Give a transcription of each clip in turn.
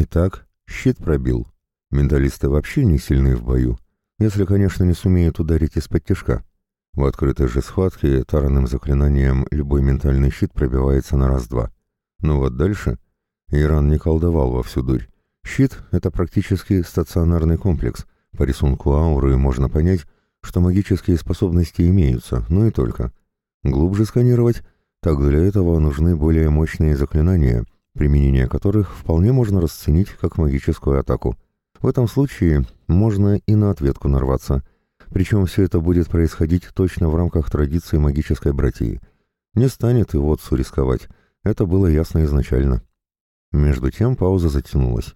Итак, щит пробил. Менталисты вообще не сильны в бою, если, конечно, не сумеют ударить из-под тяжка. В открытой же схватке таранным заклинанием любой ментальный щит пробивается на раз-два. Но вот дальше Иран не колдовал во всю дурь. Щит — это практически стационарный комплекс. По рисунку ауры можно понять, что магические способности имеются, но и только. Глубже сканировать, так для этого нужны более мощные заклинания, применение которых вполне можно расценить как магическую атаку. В этом случае можно и на ответку нарваться. Причем все это будет происходить точно в рамках традиции магической братьи. Не станет и Вотсу рисковать. Это было ясно изначально. Между тем пауза затянулась.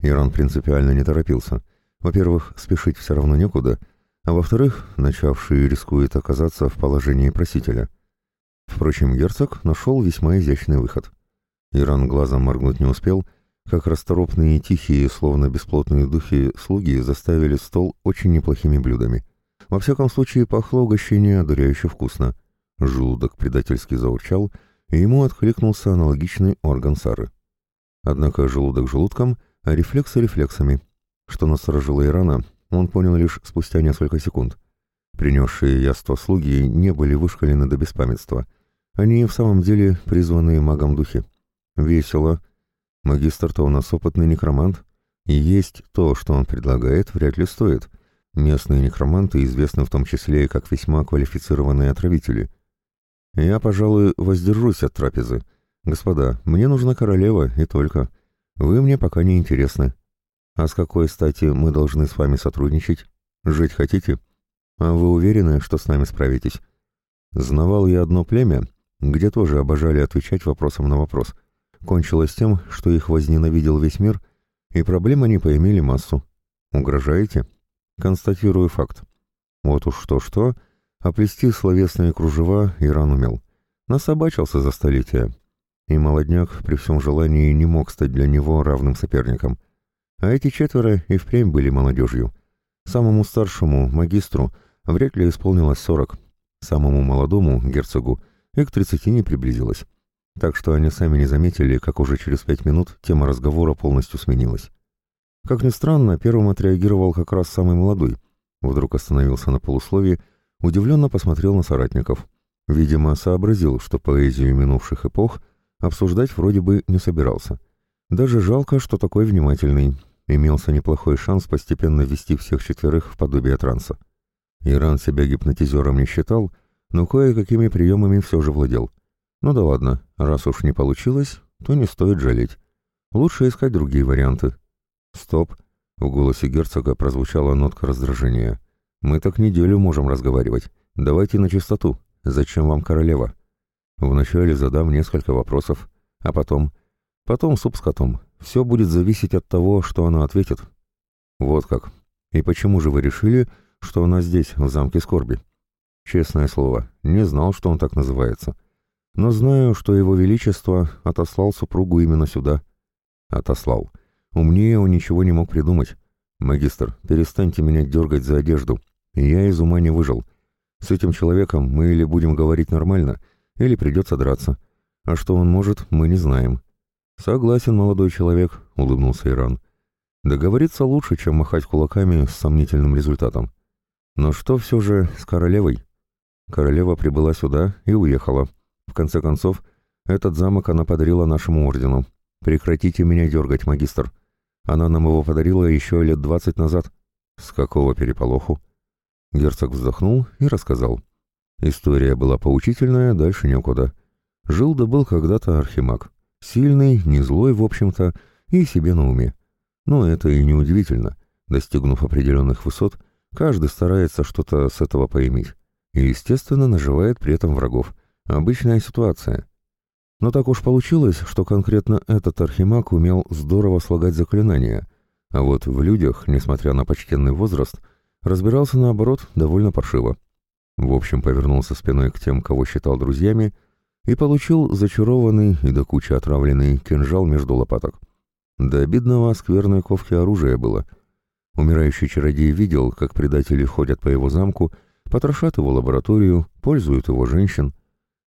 Иран принципиально не торопился. Во-первых, спешить все равно некуда, а во-вторых, начавший рискует оказаться в положении просителя. Впрочем, герцог нашел весьма изящный выход. Иран глазом моргнуть не успел, как расторопные и тихие, словно бесплотные духи, слуги заставили стол очень неплохими блюдами. Во всяком случае, пахло угощение одуряюще вкусно. Желудок предательски заурчал, и ему откликнулся аналогичный орган Сары. Однако желудок желудком, а рефлексы рефлексами. Что насторожило Ирана, он понял лишь спустя несколько секунд. Принесшие яство слуги не были вышкалены до беспамятства. Они в самом деле призванные магом духи. Весело. Магистр-то у нас опытный некромант, и есть то, что он предлагает, вряд ли стоит. Местные некроманты известны в том числе как весьма квалифицированные отравители. Я, пожалуй, воздержусь от трапезы. Господа, мне нужна королева, и только. Вы мне пока не интересны. А с какой стати мы должны с вами сотрудничать? Жить хотите? А вы уверены, что с нами справитесь? Знавал я одно племя, где тоже обожали отвечать вопросом на вопрос. Кончилось тем, что их возненавидел весь мир, и проблем они поимели массу. Угрожаете? Констатирую факт. Вот уж что-что, а плести словесные кружева Иран умел. Насобачился за столетия. И молодняк при всем желании не мог стать для него равным соперником. А эти четверо и впрямь были молодежью. Самому старшему, магистру, вряд ли исполнилось сорок. Самому молодому, герцогу, и к тридцати не приблизилось. Так что они сами не заметили, как уже через пять минут тема разговора полностью сменилась. Как ни странно, первым отреагировал как раз самый молодой. Вдруг остановился на полусловии, удивленно посмотрел на соратников. Видимо, сообразил, что поэзию минувших эпох обсуждать вроде бы не собирался. Даже жалко, что такой внимательный. Имелся неплохой шанс постепенно ввести всех четверых в подобие транса. Иран себя гипнотизером не считал, но кое-какими приемами все же владел. Ну да ладно, раз уж не получилось, то не стоит жалеть. Лучше искать другие варианты. Стоп. В голосе герцога прозвучала нотка раздражения. Мы так неделю можем разговаривать. Давайте на чистоту. Зачем вам королева? Вначале задам несколько вопросов, а потом... Потом суп с котом. Все будет зависеть от того, что она ответит. Вот как. И почему же вы решили, что она здесь, в замке скорби? Честное слово, не знал, что он так называется. Но знаю, что его величество отослал супругу именно сюда. Отослал. Умнее он ничего не мог придумать. Магистр, перестаньте меня дергать за одежду. Я из ума не выжил. С этим человеком мы или будем говорить нормально, или придется драться. А что он может, мы не знаем. Согласен, молодой человек, улыбнулся Иран. Договориться лучше, чем махать кулаками с сомнительным результатом. Но что все же с королевой? Королева прибыла сюда и уехала. В конце концов, этот замок она подарила нашему ордену. Прекратите меня дергать, магистр. Она нам его подарила еще лет двадцать назад. С какого переполоху? Герцог вздохнул и рассказал. История была поучительная, дальше некуда. Жил да был когда-то архимаг. Сильный, не злой, в общем-то, и себе на уме. Но это и не удивительно. Достигнув определенных высот, каждый старается что-то с этого поиметь. И, естественно, наживает при этом врагов. Обычная ситуация. Но так уж получилось, что конкретно этот архимаг умел здорово слагать заклинания, а вот в людях, несмотря на почтенный возраст, разбирался наоборот довольно паршиво. В общем, повернулся спиной к тем, кого считал друзьями, и получил зачарованный и до кучи отравленный кинжал между лопаток. До обидного скверной ковки оружия было. Умирающий чародей видел, как предатели ходят по его замку, потрошат его лабораторию, пользуют его женщин.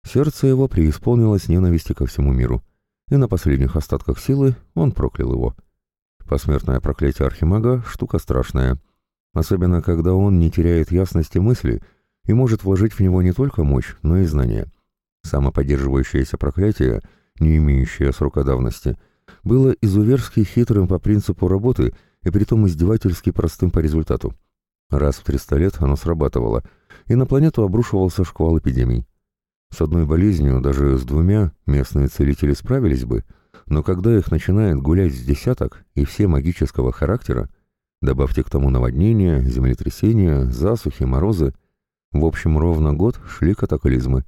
Сердце его преисполнилось ненависти ко всему миру, и на последних остатках силы он проклял его. Посмертное проклятие архимага — штука страшная. Особенно, когда он не теряет ясности мысли и может вложить в него не только мощь, но и знания. Самоподдерживающееся проклятие, не имеющее срока давности, было изуверски хитрым по принципу работы и притом издевательски простым по результату. Раз в 300 лет оно срабатывало, и на планету обрушивался шквал эпидемий. С одной болезнью, даже с двумя, местные целители справились бы, но когда их начинает гулять с десяток, и все магического характера, добавьте к тому наводнения, землетрясения, засухи, морозы, в общем, ровно год шли катаклизмы,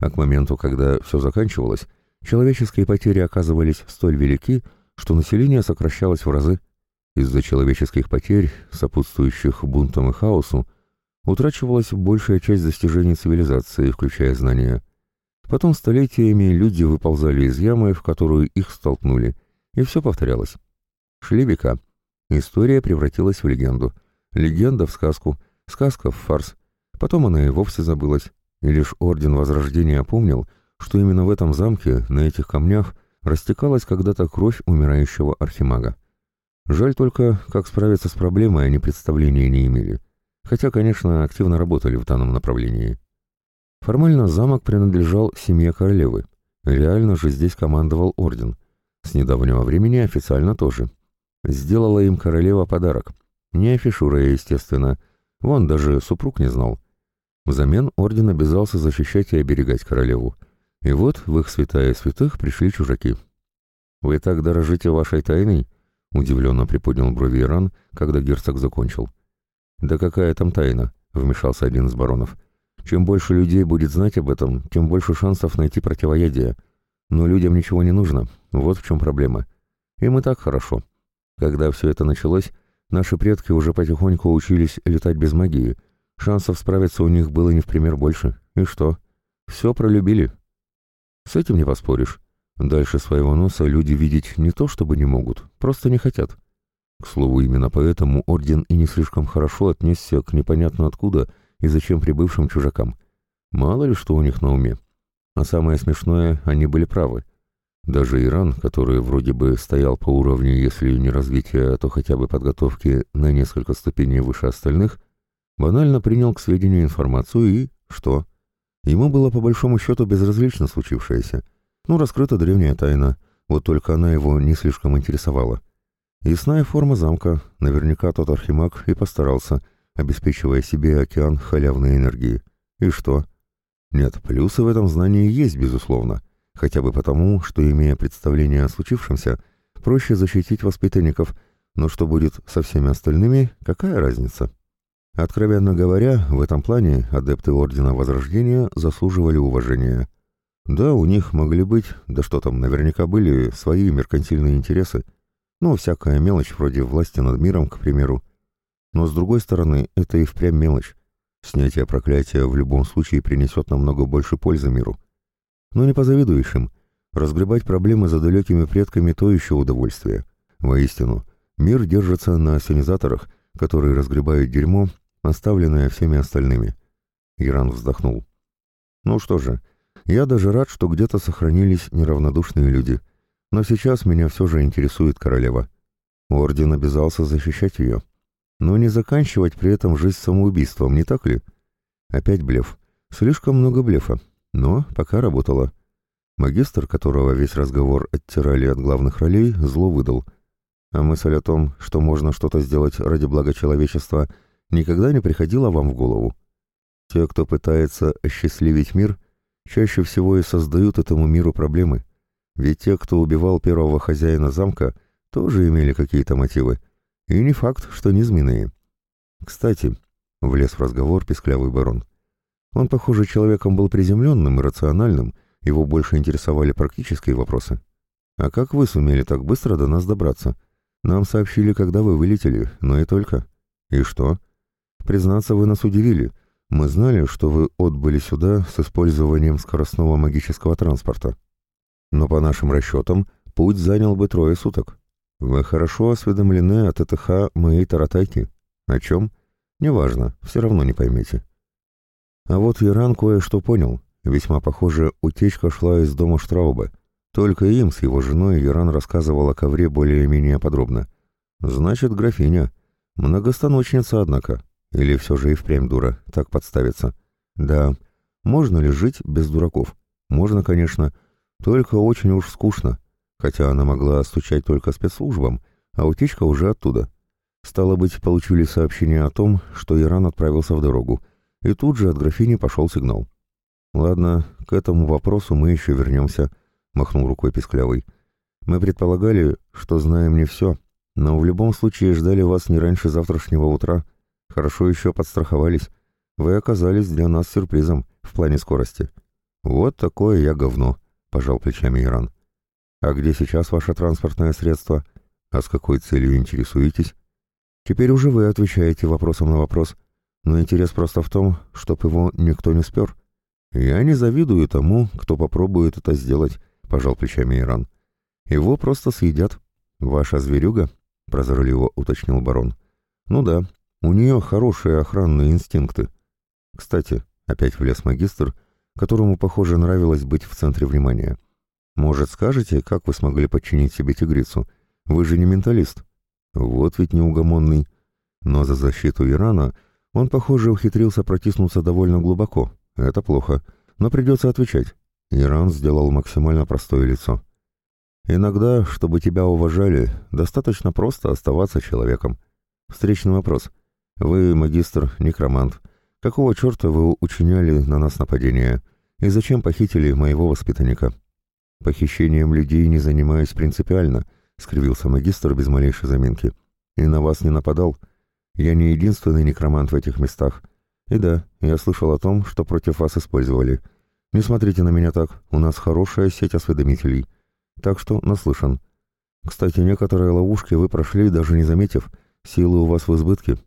а к моменту, когда все заканчивалось, человеческие потери оказывались столь велики, что население сокращалось в разы. Из-за человеческих потерь, сопутствующих бунтам и хаосу, утрачивалась большая часть достижений цивилизации, включая знания. Потом столетиями люди выползали из ямы, в которую их столкнули, и все повторялось. Шли века. История превратилась в легенду. Легенда в сказку, сказка в фарс. Потом она и вовсе забылась, и лишь Орден Возрождения помнил, что именно в этом замке, на этих камнях, растекалась когда-то кровь умирающего архимага. Жаль только, как справиться с проблемой они представления не имели хотя, конечно, активно работали в данном направлении. Формально замок принадлежал семье королевы, реально же здесь командовал орден. С недавнего времени официально тоже. Сделала им королева подарок. Не афишура, естественно. Вон даже супруг не знал. Взамен орден обязался защищать и оберегать королеву. И вот в их святая святых пришли чужаки. «Вы так дорожите вашей тайной?» — удивленно приподнял брови Иран, когда герцог закончил. «Да какая там тайна?» — вмешался один из баронов. «Чем больше людей будет знать об этом, тем больше шансов найти противоядие. Но людям ничего не нужно, вот в чем проблема. Им и так хорошо. Когда все это началось, наши предки уже потихоньку учились летать без магии. Шансов справиться у них было не в пример больше. И что? Все пролюбили. С этим не поспоришь. Дальше своего носа люди видеть не то чтобы не могут, просто не хотят. К слову, именно поэтому орден и не слишком хорошо отнесся к непонятно откуда и зачем прибывшим чужакам. Мало ли что у них на уме. А самое смешное, они были правы. Даже Иран, который вроде бы стоял по уровню, если не развития, то хотя бы подготовки на несколько ступеней выше остальных, банально принял к сведению информацию и... что? Ему было по большому счету безразлично случившееся. Ну, раскрыта древняя тайна, вот только она его не слишком интересовала. Ясная форма замка, наверняка тот архимаг и постарался, обеспечивая себе океан халявной энергии. И что? Нет, плюсы в этом знании есть, безусловно, хотя бы потому, что, имея представление о случившемся, проще защитить воспитанников, но что будет со всеми остальными, какая разница? Откровенно говоря, в этом плане адепты Ордена Возрождения заслуживали уважения. Да, у них могли быть, да что там, наверняка были свои меркантильные интересы, ну, всякая мелочь вроде власти над миром, к примеру. Но с другой стороны, это и впрямь мелочь. Снятие проклятия в любом случае принесет намного больше пользы миру. Но не позавидуешь им. Разгребать проблемы за далекими предками – то еще удовольствие. Воистину, мир держится на ассенизаторах, которые разгребают дерьмо, оставленное всеми остальными. Иран вздохнул. Ну что же, я даже рад, что где-то сохранились неравнодушные люди – но сейчас меня все же интересует королева. Орден обязался защищать ее. Но не заканчивать при этом жизнь самоубийством, не так ли? Опять блеф. Слишком много блефа. Но пока работало. Магистр, которого весь разговор оттирали от главных ролей, зло выдал. А мысль о том, что можно что-то сделать ради блага человечества, никогда не приходила вам в голову. Те, кто пытается осчастливить мир, чаще всего и создают этому миру проблемы. Ведь те, кто убивал первого хозяина замка, тоже имели какие-то мотивы. И не факт, что низменные. Кстати, влез в разговор песклявый барон. Он, похоже, человеком был приземленным и рациональным, его больше интересовали практические вопросы. «А как вы сумели так быстро до нас добраться? Нам сообщили, когда вы вылетели, но и только». «И что?» «Признаться, вы нас удивили. Мы знали, что вы отбыли сюда с использованием скоростного магического транспорта но по нашим расчетам путь занял бы трое суток. Вы хорошо осведомлены от ТТХ моей таратайки. О чем? Неважно, все равно не поймете. А вот Иран кое-что понял. Весьма похоже, утечка шла из дома Штрауба. Только им с его женой Иран рассказывал о ковре более-менее подробно. Значит, графиня. Многостаночница, однако. Или все же и впрямь дура, так подставится. Да, можно ли жить без дураков? Можно, конечно, только очень уж скучно. Хотя она могла стучать только спецслужбам, а утечка уже оттуда. Стало быть, получили сообщение о том, что Иран отправился в дорогу, и тут же от графини пошел сигнал. «Ладно, к этому вопросу мы еще вернемся», — махнул рукой Песклявый. «Мы предполагали, что знаем не все, но в любом случае ждали вас не раньше завтрашнего утра. Хорошо еще подстраховались. Вы оказались для нас сюрпризом в плане скорости». «Вот такое я говно», — пожал плечами Иран. «А где сейчас ваше транспортное средство? А с какой целью интересуетесь?» «Теперь уже вы отвечаете вопросом на вопрос, но интерес просто в том, чтоб его никто не спер». «Я не завидую тому, кто попробует это сделать», — пожал плечами Иран. «Его просто съедят. Ваша зверюга?» — прозорливо уточнил барон. «Ну да, у нее хорошие охранные инстинкты. Кстати, опять влез магистр, которому, похоже, нравилось быть в центре внимания. Может, скажете, как вы смогли подчинить себе тигрицу? Вы же не менталист». Вот ведь неугомонный. Но за защиту Ирана он, похоже, ухитрился протиснуться довольно глубоко, это плохо, но придется отвечать. Иран сделал максимально простое лицо. Иногда, чтобы тебя уважали, достаточно просто оставаться человеком. Встречный вопрос. Вы, магистр, некромант. Какого черта вы учиняли на нас нападение? И зачем похитили моего воспитанника? Похищением людей не занимаюсь принципиально, скривился магистр без малейшей заминки. И на вас не нападал. Я не единственный некромант в этих местах. И да, я слышал о том, что против вас использовали. Не смотрите на меня так, у нас хорошая сеть осведомителей. Так что наслышан. Кстати, некоторые ловушки вы прошли, даже не заметив. Силы у вас в избытке.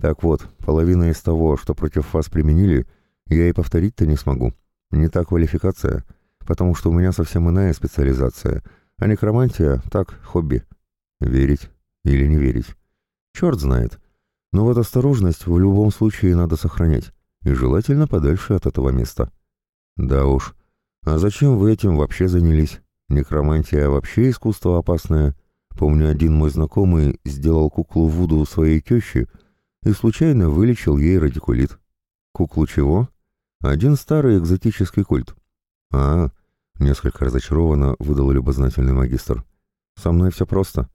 Так вот, половина из того, что против вас применили, я и повторить-то не смогу. Не та квалификация, потому что у меня совсем иная специализация, а некромантия — так, хобби. Верить или не верить? Черт знает. Но вот осторожность в любом случае надо сохранять, и желательно подальше от этого места. Да уж. А зачем вы этим вообще занялись? Некромантия вообще искусство опасное. Помню, один мой знакомый сделал куклу Вуду своей тещи и случайно вылечил ей радикулит. Куклу чего? Один старый экзотический культ. А, несколько разочарованно выдал любознательный магистр. Со мной все просто.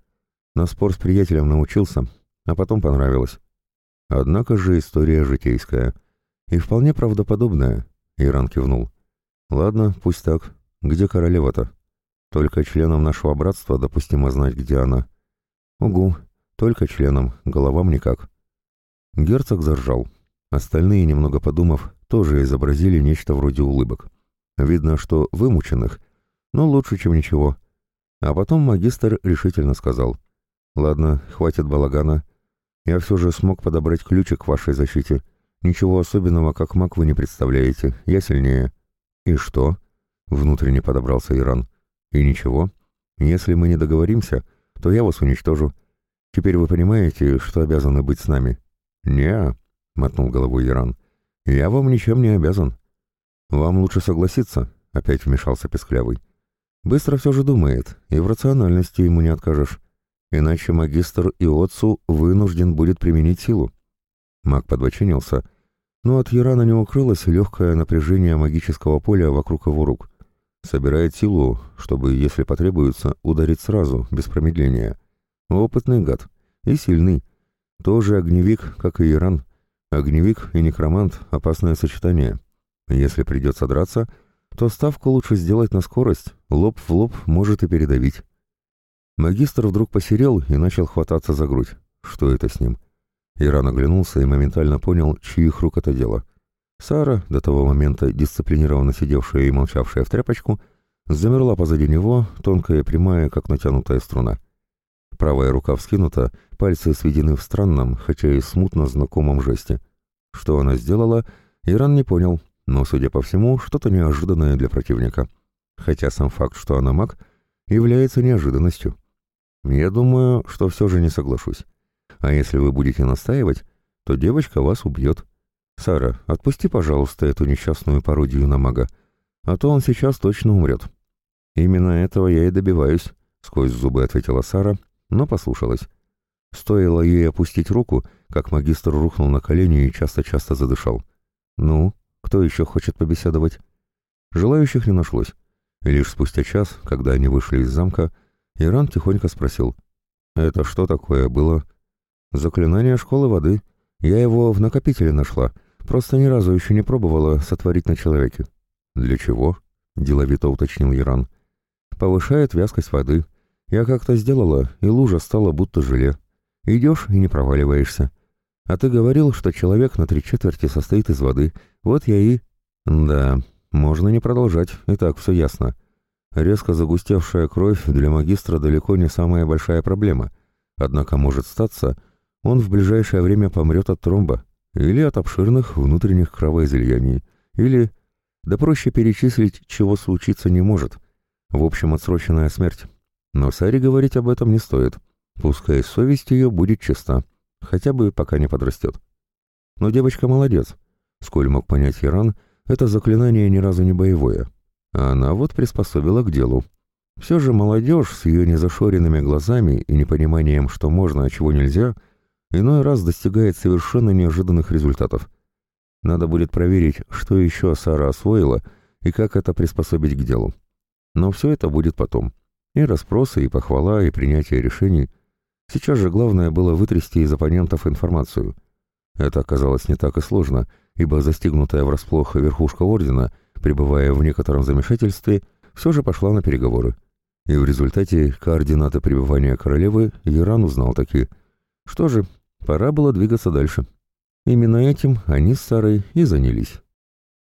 На спор с приятелем научился, а потом понравилось. Однако же история житейская. И вполне правдоподобная, Иран кивнул. Ладно, пусть так. Где королева-то? Только членам нашего братства допустимо знать, где она. Угу, только членам, головам никак. Герцог заржал. Остальные, немного подумав, тоже изобразили нечто вроде улыбок. Видно, что вымученных, но лучше, чем ничего. А потом магистр решительно сказал. «Ладно, хватит балагана. Я все же смог подобрать ключик к вашей защите. Ничего особенного, как маг, вы не представляете. Я сильнее». «И что?» — внутренне подобрался Иран. «И ничего. Если мы не договоримся, то я вас уничтожу. Теперь вы понимаете, что обязаны быть с нами?» «Не-а», мотнул головой Иран. «Я вам ничем не обязан». «Вам лучше согласиться», — опять вмешался Песклявый. «Быстро все же думает, и в рациональности ему не откажешь. Иначе магистр Иотсу вынужден будет применить силу. Маг подбочинился, но от Ярана не укрылось легкое напряжение магического поля вокруг его рук. Собирает силу, чтобы, если потребуется, ударить сразу, без промедления. Опытный гад. И сильный. Тоже огневик, как и Иран. Огневик и некромант — опасное сочетание. Если придется драться, то ставку лучше сделать на скорость, лоб в лоб может и передавить. Магистр вдруг посерел и начал хвататься за грудь. Что это с ним? Иран оглянулся и моментально понял, чьих рук это дело. Сара, до того момента дисциплинированно сидевшая и молчавшая в тряпочку, замерла позади него, тонкая и прямая, как натянутая струна. Правая рука вскинута, пальцы сведены в странном, хотя и смутно знакомом жесте. Что она сделала, Иран не понял, но, судя по всему, что-то неожиданное для противника. Хотя сам факт, что она маг, является неожиданностью. Я думаю, что все же не соглашусь. А если вы будете настаивать, то девочка вас убьет. Сара, отпусти, пожалуйста, эту несчастную пародию на мага, а то он сейчас точно умрет. Именно этого я и добиваюсь, сквозь зубы ответила Сара, но послушалась. Стоило ей опустить руку, как магистр рухнул на колени и часто-часто задышал. «Ну, кто еще хочет побеседовать?» Желающих не нашлось. И лишь спустя час, когда они вышли из замка, Иран тихонько спросил. «Это что такое было?» «Заклинание школы воды. Я его в накопителе нашла. Просто ни разу еще не пробовала сотворить на человеке». «Для чего?» — деловито уточнил Иран. «Повышает вязкость воды. Я как-то сделала, и лужа стала будто желе. Идешь и не проваливаешься. А ты говорил, что человек на три четверти состоит из воды. Вот я и...» «Да, можно не продолжать, и так все ясно. Резко загустевшая кровь для магистра далеко не самая большая проблема. Однако может статься, он в ближайшее время помрет от тромба, или от обширных внутренних кровоизлияний, или... Да проще перечислить, чего случиться не может. В общем, отсроченная смерть. Но Саре говорить об этом не стоит. Пускай совесть ее будет чиста, хотя бы пока не подрастет. Но девочка молодец. Сколь мог понять Иран, это заклинание ни разу не боевое. А она вот приспособила к делу. Все же молодежь с ее незашоренными глазами и непониманием, что можно, а чего нельзя, иной раз достигает совершенно неожиданных результатов. Надо будет проверить, что еще Сара освоила и как это приспособить к делу. Но все это будет потом. И расспросы, и похвала, и принятие решений. Сейчас же главное было вытрясти из оппонентов информацию. Это оказалось не так и сложно, ибо застигнутая врасплох верхушка ордена, пребывая в некотором замешательстве, все же пошла на переговоры. И в результате координаты пребывания королевы Иран узнал таки. Что же, пора было двигаться дальше. Именно этим они с Сарой и занялись.